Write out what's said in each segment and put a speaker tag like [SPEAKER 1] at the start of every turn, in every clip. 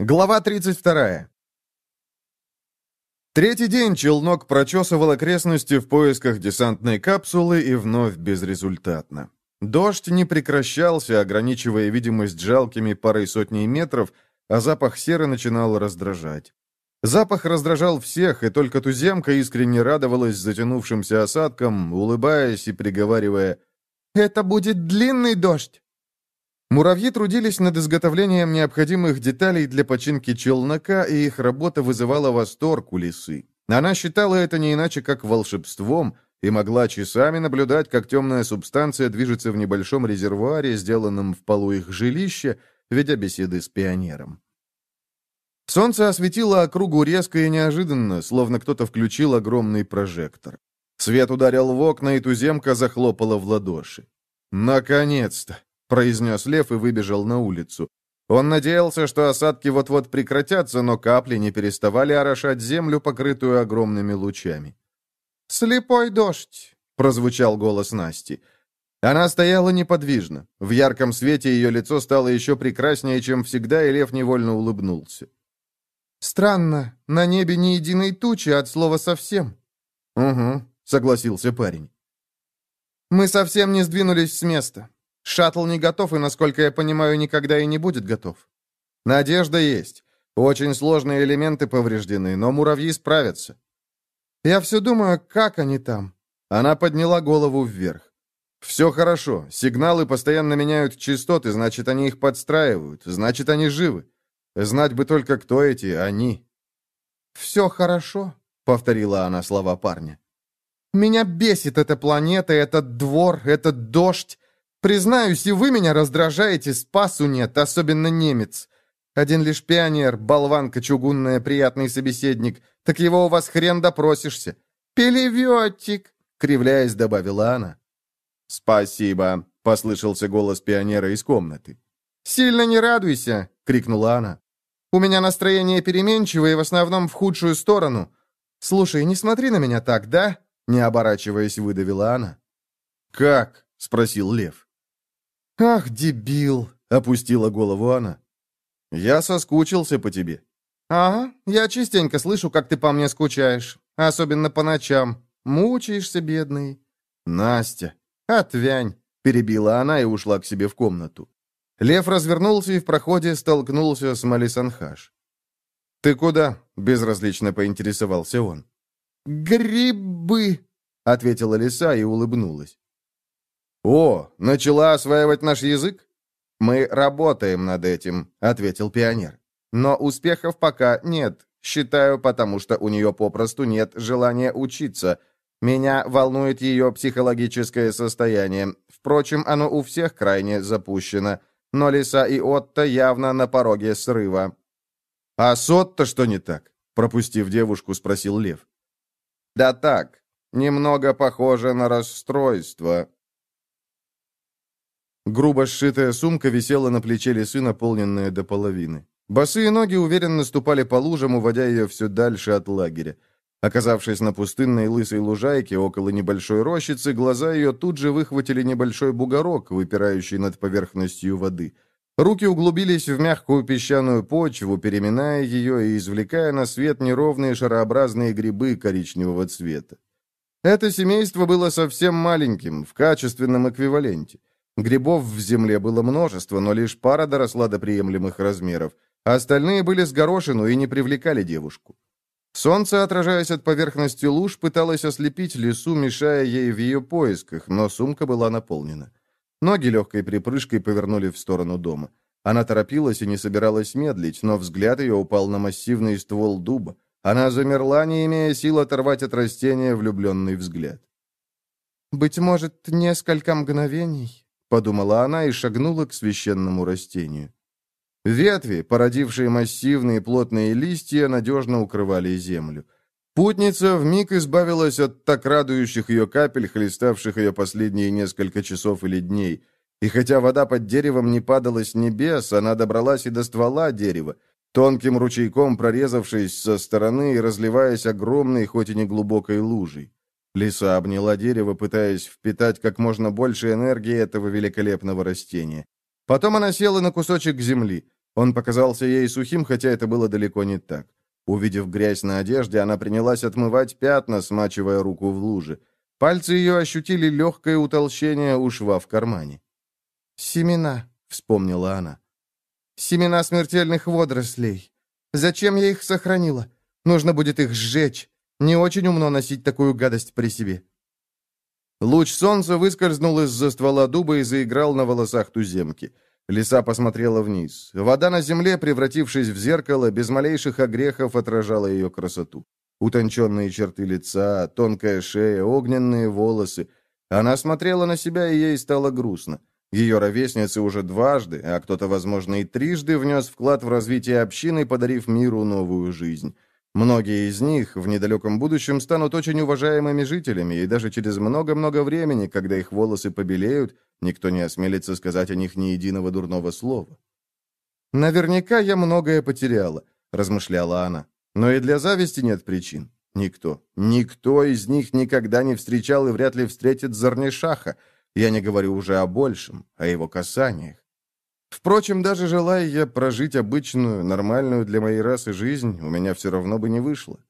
[SPEAKER 1] Глава 32. Третий день челнок прочесывал окрестности в поисках десантной капсулы и вновь безрезультатно. Дождь не прекращался, ограничивая видимость жалкими парой сотней метров, а запах серы начинал раздражать. Запах раздражал всех, и только туземка искренне радовалась затянувшимся осадкам, улыбаясь и приговаривая «Это будет длинный дождь!» Муравьи трудились над изготовлением необходимых деталей для починки челнока, и их работа вызывала восторг у лисы. Она считала это не иначе, как волшебством, и могла часами наблюдать, как темная субстанция движется в небольшом резервуаре, сделанном в полу их жилища, ведя беседы с пионером. Солнце осветило округу резко и неожиданно, словно кто-то включил огромный прожектор. Свет ударил в окна, и туземка захлопала в ладоши. «Наконец-то!» — произнес Лев и выбежал на улицу. Он надеялся, что осадки вот-вот прекратятся, но капли не переставали орошать землю, покрытую огромными лучами. «Слепой дождь!» — прозвучал голос Насти. Она стояла неподвижно. В ярком свете ее лицо стало еще прекраснее, чем всегда, и Лев невольно улыбнулся. «Странно, на небе ни единой тучи от слова «совсем». «Угу», — согласился парень. «Мы совсем не сдвинулись с места. Шаттл не готов и, насколько я понимаю, никогда и не будет готов. Надежда есть. Очень сложные элементы повреждены, но муравьи справятся. Я все думаю, как они там. Она подняла голову вверх. Все хорошо. Сигналы постоянно меняют частоты, значит, они их подстраивают, значит, они живы. Знать бы только, кто эти они. «Все хорошо», — повторила она слова парня. «Меня бесит эта планета, этот двор, этот дождь, Признаюсь, и вы меня раздражаете, спасу нет, особенно немец. Один лишь пионер, болванка чугунная, приятный собеседник. Так его у вас хрен допросишься. Пелеветик, кривляясь, добавила она. «Спасибо», — послышался голос пионера из комнаты. «Сильно не радуйся», — крикнула она. «У меня настроение переменчивое и в основном в худшую сторону. Слушай, не смотри на меня так, да?» Не оборачиваясь, выдавила она. «Как?» — спросил Лев. «Ах, дебил!» — опустила голову она. «Я соскучился по тебе». «Ага, я частенько слышу, как ты по мне скучаешь. Особенно по ночам. Мучаешься, бедный». «Настя!» «Отвянь!» — перебила она и ушла к себе в комнату. Лев развернулся и в проходе столкнулся с Малисанхаш. «Ты куда?» — безразлично поинтересовался он. «Грибы!» — ответила лиса и улыбнулась. «О, начала осваивать наш язык?» «Мы работаем над этим», — ответил пионер. «Но успехов пока нет. Считаю, потому что у нее попросту нет желания учиться. Меня волнует ее психологическое состояние. Впрочем, оно у всех крайне запущено. Но Лиса и Отто явно на пороге срыва». «А с Отто что не так?» — пропустив девушку, спросил Лев. «Да так, немного похоже на расстройство», Грубо сшитая сумка висела на плече лисы, наполненная до половины. Босые ноги уверенно ступали по лужам, уводя ее все дальше от лагеря. Оказавшись на пустынной лысой лужайке около небольшой рощицы, глаза ее тут же выхватили небольшой бугорок, выпирающий над поверхностью воды. Руки углубились в мягкую песчаную почву, переминая ее и извлекая на свет неровные шарообразные грибы коричневого цвета. Это семейство было совсем маленьким, в качественном эквиваленте. Грибов в земле было множество, но лишь пара доросла до приемлемых размеров. А остальные были с горошину и не привлекали девушку. Солнце, отражаясь от поверхности луж, пыталось ослепить лесу, мешая ей в ее поисках, но сумка была наполнена. Ноги легкой припрыжкой повернули в сторону дома. Она торопилась и не собиралась медлить, но взгляд ее упал на массивный ствол дуба. Она замерла, не имея сил оторвать от растения влюбленный взгляд. «Быть может, несколько мгновений?» Подумала она и шагнула к священному растению. Ветви, породившие массивные плотные листья, надежно укрывали землю. Путница вмиг избавилась от так радующих ее капель, хлеставших ее последние несколько часов или дней. И хотя вода под деревом не падала с небес, она добралась и до ствола дерева, тонким ручейком прорезавшись со стороны и разливаясь огромной, хоть и неглубокой лужей. Лиса обняла дерево, пытаясь впитать как можно больше энергии этого великолепного растения. Потом она села на кусочек земли. Он показался ей сухим, хотя это было далеко не так. Увидев грязь на одежде, она принялась отмывать пятна, смачивая руку в луже. Пальцы ее ощутили легкое утолщение у шва в кармане. «Семена», — вспомнила она. «Семена смертельных водорослей. Зачем я их сохранила? Нужно будет их сжечь. Не очень умно носить такую гадость при себе». Луч солнца выскользнул из-за ствола дуба и заиграл на волосах туземки. Лиса посмотрела вниз. Вода на земле, превратившись в зеркало, без малейших огрехов отражала ее красоту. Утонченные черты лица, тонкая шея, огненные волосы. Она смотрела на себя, и ей стало грустно. Ее ровесницы уже дважды, а кто-то, возможно, и трижды внес вклад в развитие общины, подарив миру новую жизнь. Многие из них в недалеком будущем станут очень уважаемыми жителями, и даже через много-много времени, когда их волосы побелеют, никто не осмелится сказать о них ни единого дурного слова. «Наверняка я многое потеряла», — размышляла она. «Но и для зависти нет причин. Никто, никто из них никогда не встречал и вряд ли встретит Зарнишаха. Я не говорю уже о большем, о его касаниях. Впрочем, даже желая я прожить обычную, нормальную для моей расы жизнь, у меня все равно бы не вышло.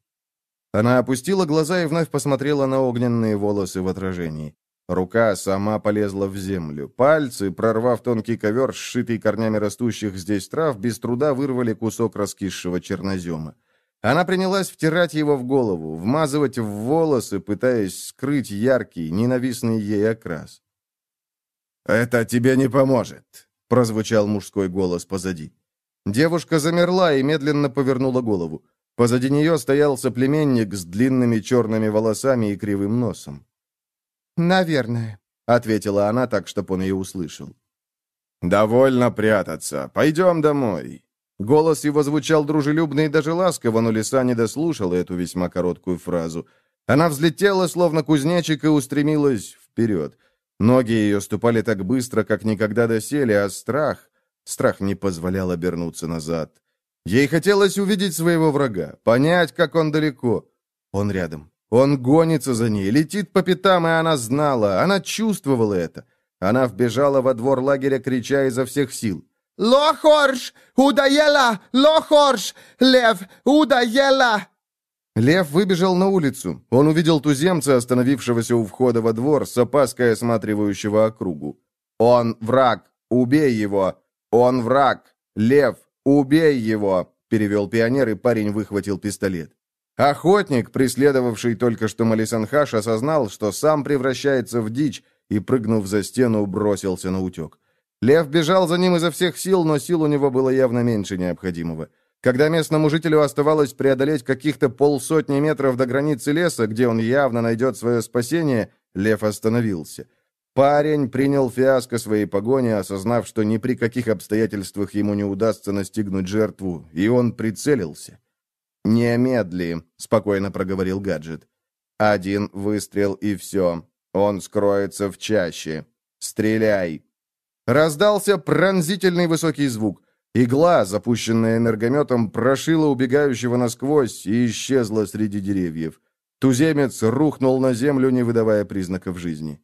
[SPEAKER 1] Она опустила глаза и вновь посмотрела на огненные волосы в отражении. Рука сама полезла в землю. Пальцы, прорвав тонкий ковер, сшитый корнями растущих здесь трав, без труда вырвали кусок раскисшего чернозема. Она принялась втирать его в голову, вмазывать в волосы, пытаясь скрыть яркий, ненавистный ей окрас. «Это тебе не поможет», прозвучал мужской голос позади. Девушка замерла и медленно повернула голову. Позади нее стоял соплеменник с длинными черными волосами и кривым носом. «Наверное», — ответила она так, чтобы он ее услышал. «Довольно прятаться. Пойдем домой». Голос его звучал дружелюбно и даже ласково, но лиса не дослушала эту весьма короткую фразу. Она взлетела, словно кузнечик, и устремилась вперед. Ноги ее ступали так быстро, как никогда доселе, а страх... Страх не позволял обернуться назад. Ей хотелось увидеть своего врага, понять, как он далеко. Он рядом. Он гонится за ней, летит по пятам, и она знала, она чувствовала это. Она вбежала во двор лагеря, крича изо всех сил. «Лохорш! Удаела! Лохорш! Лев! Удаела!» Лев выбежал на улицу. Он увидел туземца, остановившегося у входа во двор, с опаской осматривающего округу. «Он враг! Убей его! Он враг! Лев! Убей его!» перевел пионер, и парень выхватил пистолет. Охотник, преследовавший только что Малисанхаш, осознал, что сам превращается в дичь, и, прыгнув за стену, бросился на утек. Лев бежал за ним изо всех сил, но сил у него было явно меньше необходимого. Когда местному жителю оставалось преодолеть каких-то полсотни метров до границы леса, где он явно найдет свое спасение, лев остановился. Парень принял фиаско своей погони, осознав, что ни при каких обстоятельствах ему не удастся настигнуть жертву, и он прицелился. «Не медли», — спокойно проговорил гаджет. «Один выстрел и все. Он скроется в чаще. Стреляй!» Раздался пронзительный высокий звук. Игла, запущенная энергометом, прошила убегающего насквозь и исчезла среди деревьев. Туземец рухнул на землю, не выдавая признаков жизни.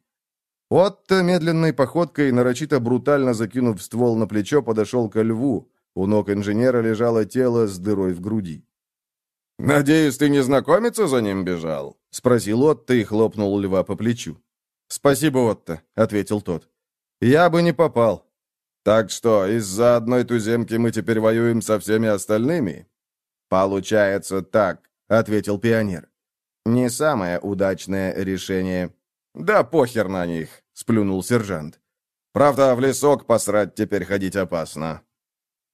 [SPEAKER 1] Отто медленной походкой, нарочито брутально закинув ствол на плечо, подошел ко льву. У ног инженера лежало тело с дырой в груди. «Надеюсь, ты не знакомиться за ним бежал?» — спросил Отто и хлопнул льва по плечу. «Спасибо, Отто», — ответил тот. «Я бы не попал. Так что, из-за одной туземки мы теперь воюем со всеми остальными? Получается так, ответил пионер. Не самое удачное решение. Да похер на них, сплюнул сержант. Правда, в лесок посрать теперь ходить опасно.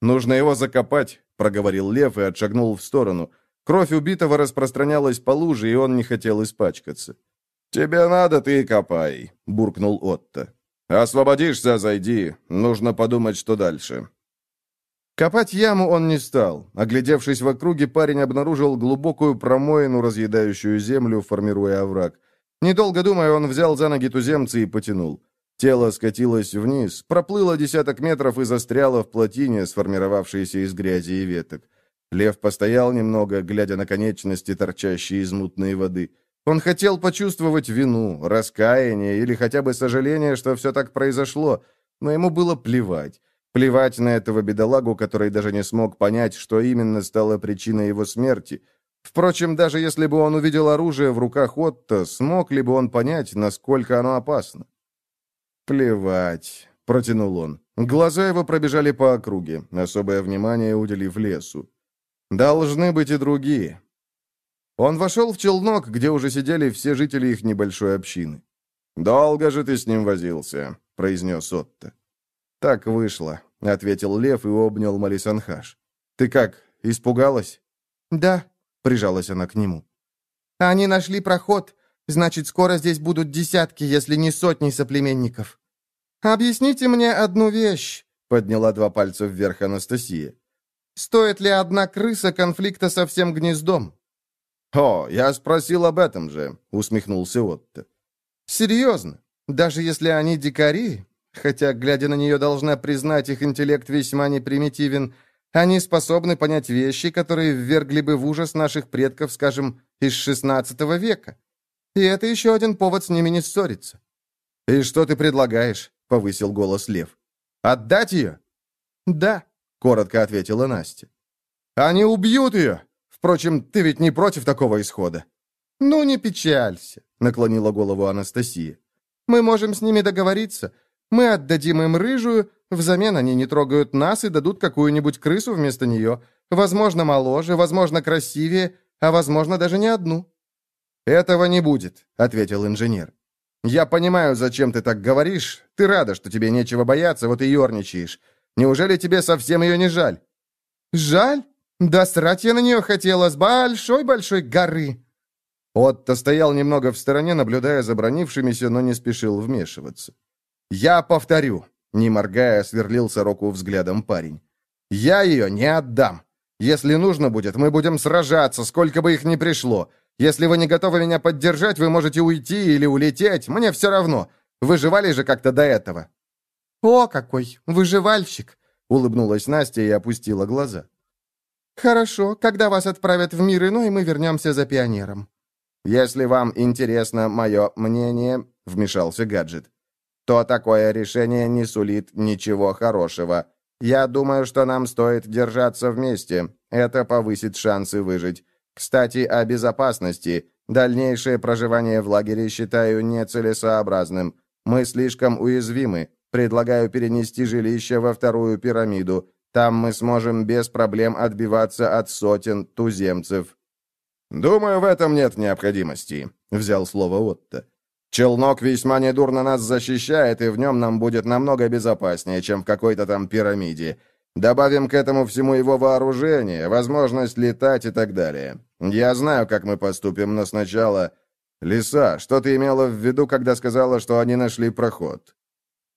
[SPEAKER 1] Нужно его закопать, проговорил Лев и отшагнул в сторону. Кровь убитого распространялась по луже, и он не хотел испачкаться. «Тебе надо, ты копай», — буркнул Отто. «Освободишься, зайди. Нужно подумать, что дальше». Копать яму он не стал. Оглядевшись в округе, парень обнаружил глубокую промоину, разъедающую землю, формируя овраг. Недолго думая, он взял за ноги туземца и потянул. Тело скатилось вниз, проплыло десяток метров и застряло в плотине, сформировавшейся из грязи и веток. Лев постоял немного, глядя на конечности, торчащие из мутной воды. Он хотел почувствовать вину, раскаяние или хотя бы сожаление, что все так произошло, но ему было плевать. Плевать на этого бедолагу, который даже не смог понять, что именно стало причиной его смерти. Впрочем, даже если бы он увидел оружие в руках Отто, смог ли бы он понять, насколько оно опасно? «Плевать», — протянул он. Глаза его пробежали по округе, особое внимание уделив лесу. «Должны быть и другие». Он вошел в челнок, где уже сидели все жители их небольшой общины. «Долго же ты с ним возился», — произнес Отто. «Так вышло», — ответил Лев и обнял Малисанхаш. «Ты как, испугалась?»
[SPEAKER 2] «Да», — прижалась она к нему. «Они нашли проход. Значит, скоро здесь будут десятки, если не сотни соплеменников». «Объясните мне одну вещь», — подняла два пальца вверх Анастасия. «Стоит ли одна крыса конфликта со всем гнездом?»
[SPEAKER 1] «О, я спросил об этом же», — усмехнулся Отто.
[SPEAKER 2] «Серьезно? Даже если они дикари, Хотя, глядя на нее, должна признать, их интеллект весьма непримитивен. Они способны понять вещи, которые ввергли бы в ужас наших предков, скажем, из XVI века. И это еще один повод с ними не ссориться.
[SPEAKER 1] «И что ты предлагаешь?» — повысил голос Лев. «Отдать ее?»
[SPEAKER 2] «Да», —
[SPEAKER 1] коротко ответила Настя. «Они убьют ее! Впрочем, ты ведь не против такого исхода?»
[SPEAKER 2] «Ну, не печалься», — наклонила голову Анастасия. «Мы можем с ними договориться. Мы отдадим им рыжую, взамен они не трогают нас и дадут какую-нибудь крысу вместо нее. Возможно, моложе, возможно, красивее, а возможно, даже не одну».
[SPEAKER 1] «Этого не будет», — ответил инженер. «Я понимаю, зачем ты так говоришь. Ты рада, что тебе нечего бояться, вот и ерничаешь. Неужели тебе совсем ее не жаль?»
[SPEAKER 2] «Жаль? Да срать я на нее хотела с большой-большой горы».
[SPEAKER 1] Отто стоял немного в стороне, наблюдая за бронившимися, но не спешил вмешиваться. «Я повторю», — не моргая, сверлил сороку взглядом парень. «Я ее не отдам. Если нужно будет, мы будем сражаться, сколько бы их ни пришло. Если вы не готовы меня поддержать, вы можете уйти или улететь, мне все равно. Выживали же как-то до этого».
[SPEAKER 2] «О, какой выживальщик!»
[SPEAKER 1] — улыбнулась Настя и опустила глаза.
[SPEAKER 2] «Хорошо, когда вас отправят в мир иной, мы вернемся за пионером».
[SPEAKER 1] «Если вам интересно мое мнение», — вмешался гаджет, то такое решение не сулит ничего хорошего. Я думаю, что нам стоит держаться вместе. Это повысит шансы выжить. Кстати, о безопасности. Дальнейшее проживание в лагере считаю нецелесообразным. Мы слишком уязвимы. Предлагаю перенести жилище во вторую пирамиду. Там мы сможем без проблем отбиваться от сотен туземцев». «Думаю, в этом нет необходимости», — взял слово Отто. Челнок весьма недурно нас защищает, и в нем нам будет намного безопаснее, чем в какой-то там пирамиде. Добавим к этому всему его вооружение, возможность летать и так далее. Я знаю, как мы поступим, но сначала... Лиса, что ты имела в виду, когда сказала, что они нашли проход?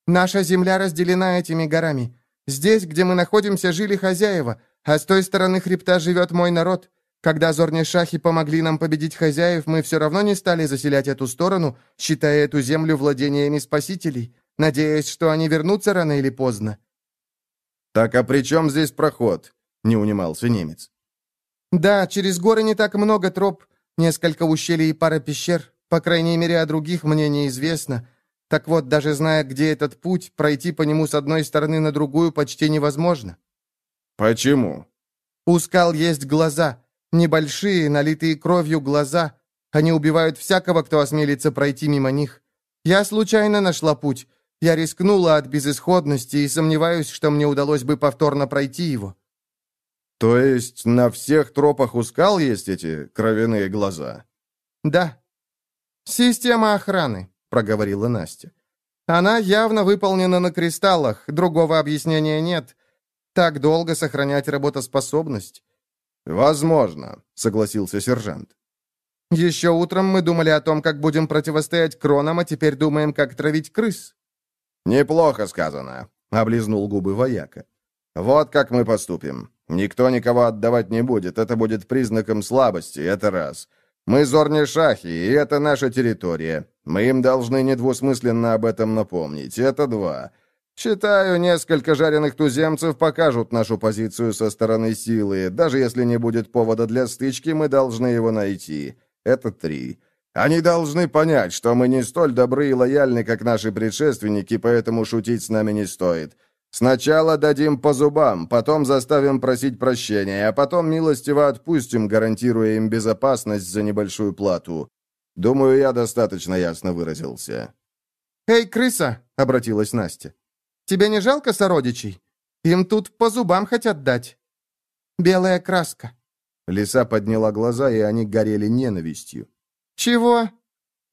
[SPEAKER 2] Наша земля разделена этими горами. Здесь, где мы находимся, жили хозяева, а с той стороны хребта живет мой народ. Когда зорни-шахи помогли нам победить хозяев, мы все равно не стали заселять эту сторону, считая эту землю владениями спасителей, надеясь, что они вернутся рано или поздно».
[SPEAKER 1] «Так а при чем здесь проход?» — не унимался немец.
[SPEAKER 2] «Да, через горы не так много троп, несколько ущелий и пара пещер. По крайней мере, о других мне неизвестно. Так вот, даже зная, где этот путь, пройти по нему с одной стороны на другую почти невозможно».
[SPEAKER 1] «Почему?»
[SPEAKER 2] «У скал есть глаза». Небольшие, налитые кровью глаза. Они убивают всякого, кто осмелится пройти мимо них. Я случайно нашла путь. Я рискнула от безысходности и сомневаюсь, что мне удалось бы повторно пройти его».
[SPEAKER 1] «То есть на всех тропах у скал есть эти кровяные глаза?»
[SPEAKER 2] «Да». «Система охраны», — проговорила Настя. «Она явно выполнена на кристаллах, другого объяснения нет. Так долго сохранять работоспособность.
[SPEAKER 1] «Возможно», — согласился сержант.
[SPEAKER 2] «Еще утром мы думали о том, как будем противостоять кронам, а теперь думаем, как травить крыс».
[SPEAKER 1] «Неплохо сказано», — облизнул губы вояка. «Вот как мы поступим. Никто никого отдавать не будет, это будет признаком слабости, это раз. Мы зорни шахи, и это наша территория. Мы им должны недвусмысленно об этом напомнить, это два. Считаю, несколько жареных туземцев покажут нашу позицию со стороны силы. Даже если не будет повода для стычки, мы должны его найти. Это три. Они должны понять, что мы не столь добры и лояльны, как наши предшественники, поэтому шутить с нами не стоит. Сначала дадим по зубам, потом заставим просить прощения, а потом милостиво отпустим, гарантируя им безопасность за небольшую плату. Думаю, я достаточно ясно выразился».
[SPEAKER 2] «Эй, крыса!» — обратилась Настя. «Тебе не жалко сородичей? Им тут по зубам хотят дать. Белая краска».
[SPEAKER 1] Лиса подняла глаза, и они горели ненавистью.
[SPEAKER 2] «Чего?»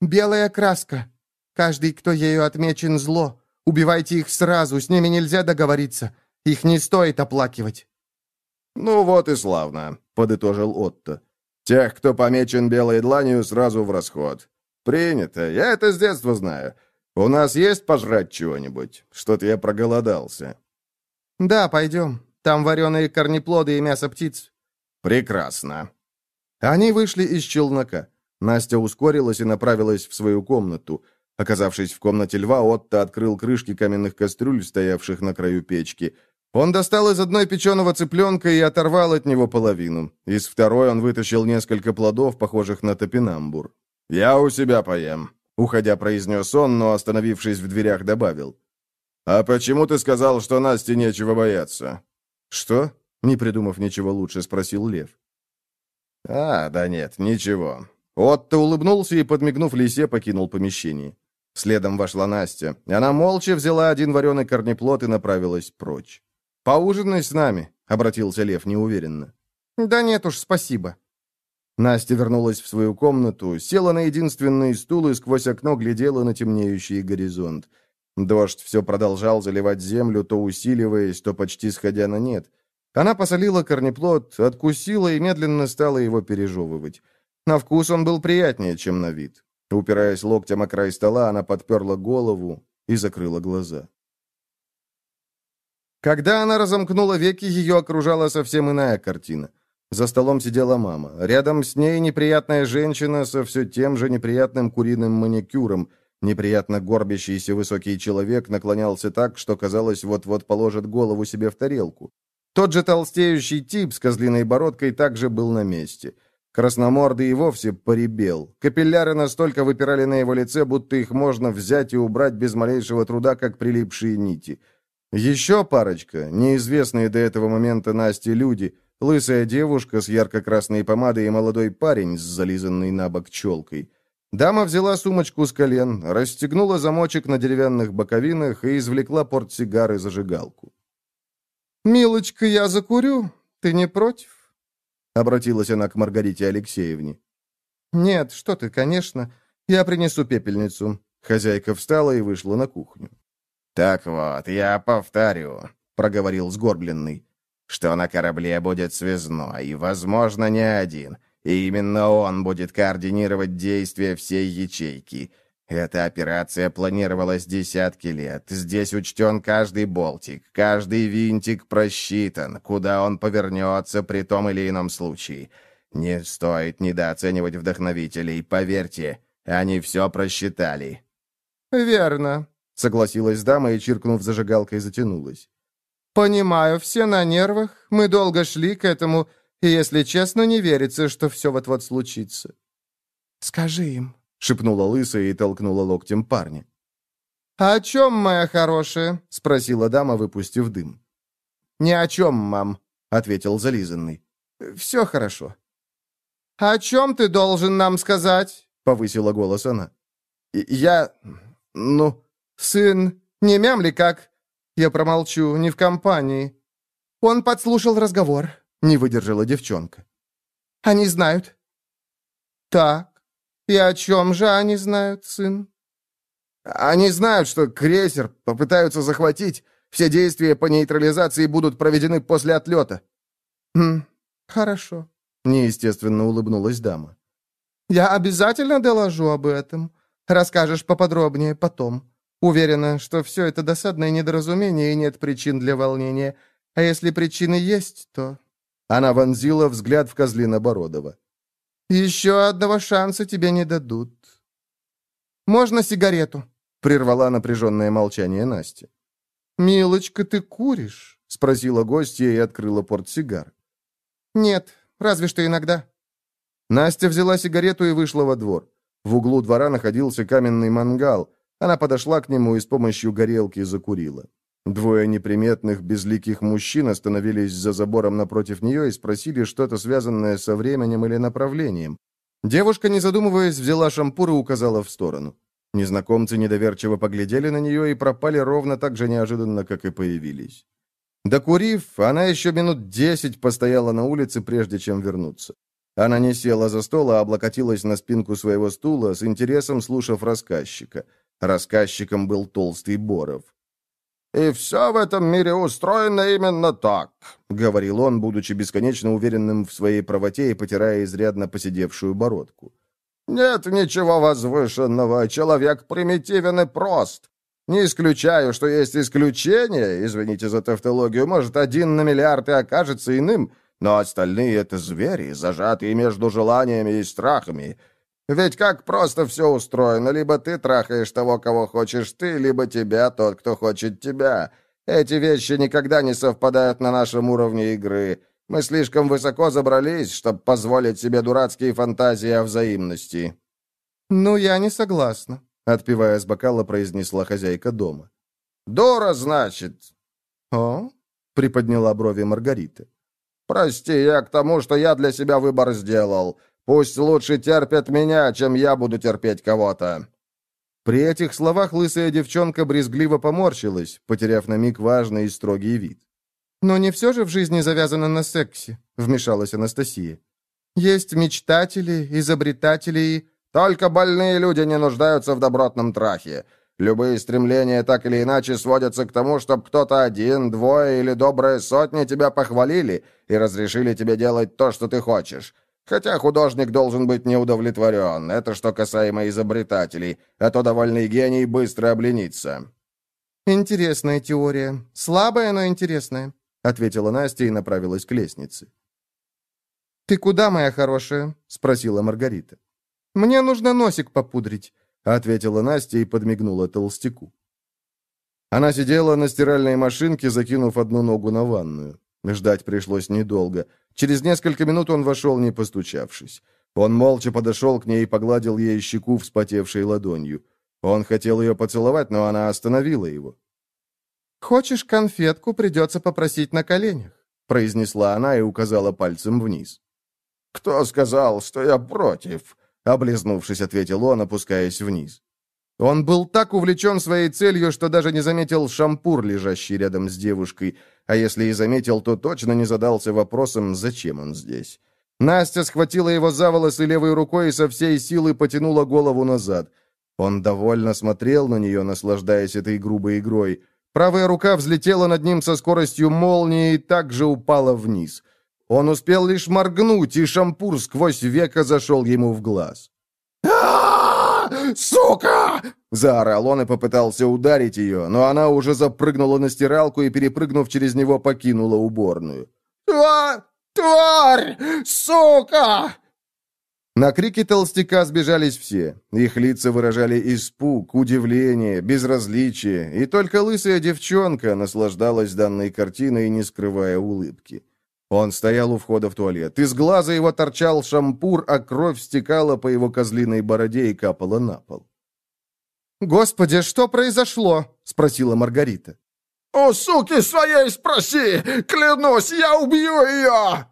[SPEAKER 2] «Белая краска. Каждый, кто ею отмечен, зло. Убивайте их сразу, с ними нельзя договориться. Их не стоит оплакивать».
[SPEAKER 1] «Ну вот и славно», — подытожил Отто. «Тех, кто помечен белой дланью, сразу в расход. Принято, я это с детства знаю. У нас есть пожрать чего-нибудь? Что-то я проголодался».
[SPEAKER 2] «Да, пойдем. Там вареные корнеплоды и мясо птиц».
[SPEAKER 1] «Прекрасно».
[SPEAKER 2] Они вышли из челнока. Настя ускорилась и направилась в свою комнату. Оказавшись в комнате льва, Отто открыл крышки каменных кастрюль, стоявших на краю печки. Он достал из одной печеного цыпленка и оторвал от него половину. Из второй он вытащил несколько плодов, похожих на топинамбур. «Я у себя поем», — уходя произнес он, но, остановившись в дверях, добавил. «А почему ты сказал, что Насте нечего бояться?» «Что?» — не придумав ничего лучше, спросил Лев. «А, да нет, ничего». Отто улыбнулся и, подмигнув лисе, покинул помещение. Следом вошла Настя. Она молча взяла один вареный корнеплод и направилась прочь. «Поужинай с нами», — обратился Лев неуверенно. «Да нет уж, спасибо». Настя вернулась в свою комнату, села на единственный стул и сквозь окно глядела на темнеющий горизонт. Дождь все продолжал заливать землю, то усиливаясь, то почти сходя на нет. Она посолила корнеплод, откусила и медленно стала его пережевывать. На вкус он был приятнее, чем на вид. Упираясь локтем о край стола, она подперла голову и закрыла глаза. Когда она разомкнула веки, ее окружала совсем иная картина. За столом сидела мама. Рядом с ней неприятная женщина со все тем же неприятным куриным маникюром. Неприятно горбящийся высокий человек наклонялся так, что, казалось, вот-вот положит голову себе в тарелку. Тот же толстеющий тип с козлиной бородкой также был на месте — Красномордый и вовсе поребел. Капилляры настолько выпирали на его лице, будто их можно взять и убрать без малейшего труда, как прилипшие нити. Еще парочка, неизвестные до этого момента Насте люди, лысая девушка с ярко-красной помадой и молодой парень с зализанной на бок челкой. Дама взяла сумочку с колен, расстегнула замочек на деревянных боковинах и извлекла портсигар и зажигалку. «Милочка, я закурю. Ты не против?» Обратилась она к Маргарите Алексеевне. «Нет, что ты, конечно. Я принесу пепельницу». Хозяйка встала и вышла на кухню.
[SPEAKER 3] «Так вот, я повторю», — проговорил сгорбленный, «что на корабле будет связной, и, возможно, не один, и именно он будет координировать действия всей ячейки». Эта операция планировалась десятки лет. Здесь учтен каждый болтик, каждый винтик просчитан, куда он повернется при том или ином случае. Не стоит недооценивать вдохновителей, поверьте, они все просчитали».
[SPEAKER 2] «Верно», — согласилась дама и, чиркнув зажигалкой, затянулась. «Понимаю, все на нервах, мы долго шли к этому, и, если честно, не верится, что все вот-вот случится». «Скажи им», — шепнула лысая и толкнула локтем парня. «О чем, моя хорошая?» — спросила дама, выпустив дым. «Ни о чем, мам», — ответил зализанный. «Все хорошо». «О чем ты должен нам сказать?» — повысила голос она. «Я... ну, сын, не мямли как?» «Я промолчу, не в компании». «Он подслушал разговор», — не выдержала девчонка. «Они знают». «Так, «И о чем же они знают, сын?»
[SPEAKER 1] «Они знают, что крейсер попытаются захватить. Все действия по нейтрализации будут проведены после отлета».
[SPEAKER 2] «Хм, хорошо», — неестественно улыбнулась дама. «Я обязательно доложу об этом. Расскажешь поподробнее потом. Уверена, что все это досадное недоразумение и нет причин для волнения. А если причины есть, то...»
[SPEAKER 1] Она вонзила взгляд в козлина Бородова.
[SPEAKER 2] Еще одного шанса тебе не дадут. Можно сигарету?» — прервала напряженное молчание Настя. «Милочка, ты куришь?» — спросила гостья и открыла портсигар. «Нет, разве что иногда». Настя взяла сигарету и вышла во двор. В углу двора находился каменный мангал. Она подошла к нему и с помощью горелки закурила.
[SPEAKER 1] Двое неприметных, безликих мужчин остановились за забором напротив нее и спросили что-то связанное со временем или направлением. Девушка, не задумываясь, взяла шампур и указала в сторону. Незнакомцы недоверчиво поглядели на нее и пропали ровно так же неожиданно, как и появились. Докурив, она еще минут десять постояла на улице, прежде чем вернуться. Она не села за стол, а облокотилась на спинку своего стула, с интересом слушав рассказчика. Рассказчиком был толстый Боров.
[SPEAKER 3] «И все в этом мире устроено именно так», — говорил он, будучи бесконечно уверенным в своей правоте и потирая изрядно посидевшую бородку. «Нет ничего возвышенного, человек примитивен и прост. Не исключаю, что есть исключения, извините за тавтологию, может, один на миллиард и окажется иным, но остальные — это звери, зажатые между желаниями и страхами». Ведь как просто все устроено. Либо ты трахаешь того, кого хочешь ты, либо тебя тот, кто хочет тебя. Эти вещи никогда не совпадают на нашем уровне игры. Мы слишком высоко забрались, чтобы позволить себе дурацкие фантазии о взаимности».
[SPEAKER 2] «Ну, я не согласна», —
[SPEAKER 1] отпивая с бокала, произнесла хозяйка дома.
[SPEAKER 3] «Дура, значит».
[SPEAKER 2] «О?»
[SPEAKER 1] — приподняла брови Маргарита.
[SPEAKER 3] «Прости, я к тому, что я для себя выбор сделал. Пусть лучше терпят меня, чем я буду терпеть кого-то».
[SPEAKER 1] При этих словах лысая девчонка брезгливо поморщилась, потеряв на миг важный и строгий вид.
[SPEAKER 2] «Но не все же в жизни завязано на сексе», — вмешалась Анастасия. «Есть мечтатели, изобретатели и...»
[SPEAKER 3] «Только больные люди не нуждаются в добротном трахе. Любые стремления так или иначе сводятся к тому, чтобы кто-то один, двое или добрые сотни тебя похвалили и разрешили тебе делать то, что ты хочешь. Хотя художник должен быть неудовлетворен. Это что касаемо изобретателей. А то довольный гений быстро обленится».
[SPEAKER 2] «Интересная теория. Слабая, но интересная», — ответила Настя и направилась к лестнице. «Ты куда, моя хорошая?» — спросила Маргарита. «Мне нужно носик попудрить», — ответила Настя и подмигнула толстяку.
[SPEAKER 1] Она сидела на стиральной машинке, закинув одну ногу на ванную. Ждать пришлось недолго. Через несколько минут он вошел, не постучавшись. Он молча подошел к ней и погладил ей щеку, вспотевшей ладонью. Он хотел ее поцеловать, но она остановила его.
[SPEAKER 2] «Хочешь конфетку, придется попросить на коленях», произнесла она и указала пальцем вниз.
[SPEAKER 3] «Кто сказал, что я против?»
[SPEAKER 1] облизнувшись, ответил он, опускаясь вниз. Он был так увлечен своей целью, что даже не заметил шампур, лежащий рядом с девушкой, а если и заметил, то точно не задался вопросом, зачем он здесь. Настя схватила его за волосы левой рукой и со всей силы потянула голову назад. Он довольно смотрел на нее, наслаждаясь этой грубой игрой. Правая рука взлетела над ним со скоростью молнии и также упала вниз. Он успел лишь моргнуть, и шампур сквозь века зашел ему в глаз.
[SPEAKER 3] Сука!»
[SPEAKER 1] Заорал он и попытался ударить ее, но она уже запрыгнула на стиралку и, перепрыгнув через него, покинула уборную.
[SPEAKER 3] «Тварь! Тварь! Сука!»
[SPEAKER 1] На крики толстяка сбежались все. Их лица выражали испуг, удивление, безразличие, и только лысая девчонка наслаждалась данной картиной, не скрывая улыбки. Он стоял у входа в туалет. Из глаза его торчал шампур, а кровь стекала по его козлиной бороде и капала на пол.
[SPEAKER 2] «Господи, что произошло?» — спросила Маргарита.
[SPEAKER 3] «У суки своей спроси! Клянусь, я убью ее!»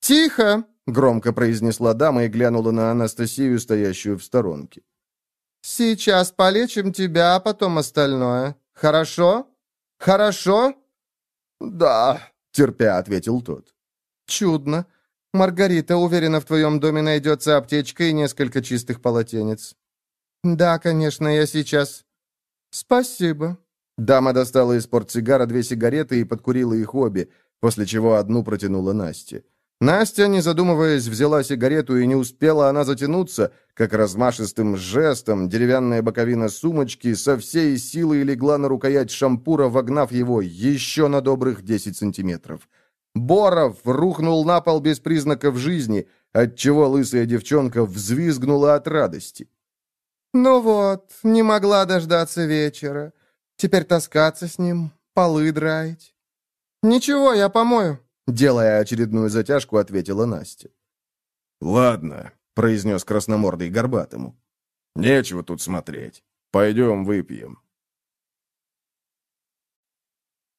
[SPEAKER 2] «Тихо!»
[SPEAKER 1] — громко произнесла дама и глянула на Анастасию, стоящую в сторонке.
[SPEAKER 2] «Сейчас полечим тебя, а потом остальное. Хорошо? Хорошо?»
[SPEAKER 3] «Да», —
[SPEAKER 1] терпя ответил тот.
[SPEAKER 2] «Чудно. Маргарита, уверена, в твоем доме найдется аптечка и несколько чистых полотенец». «Да, конечно, я сейчас». «Спасибо».
[SPEAKER 1] Дама достала из портсигара две сигареты и подкурила их обе, после чего одну протянула Насте. Настя, не задумываясь, взяла сигарету, и не успела она затянуться, как размашистым жестом деревянная боковина сумочки со всей силой легла на рукоять шампура, вогнав его еще на добрых 10 сантиметров. Боров рухнул на пол без признаков жизни, отчего лысая девчонка взвизгнула от радости.
[SPEAKER 2] «Ну вот, не могла дождаться вечера. Теперь таскаться с ним, полы драить». «Ничего, я помою», —
[SPEAKER 1] делая очередную затяжку, ответила Настя.
[SPEAKER 3] «Ладно», — произнес красномордый горбатому. «Нечего тут смотреть. Пойдем выпьем».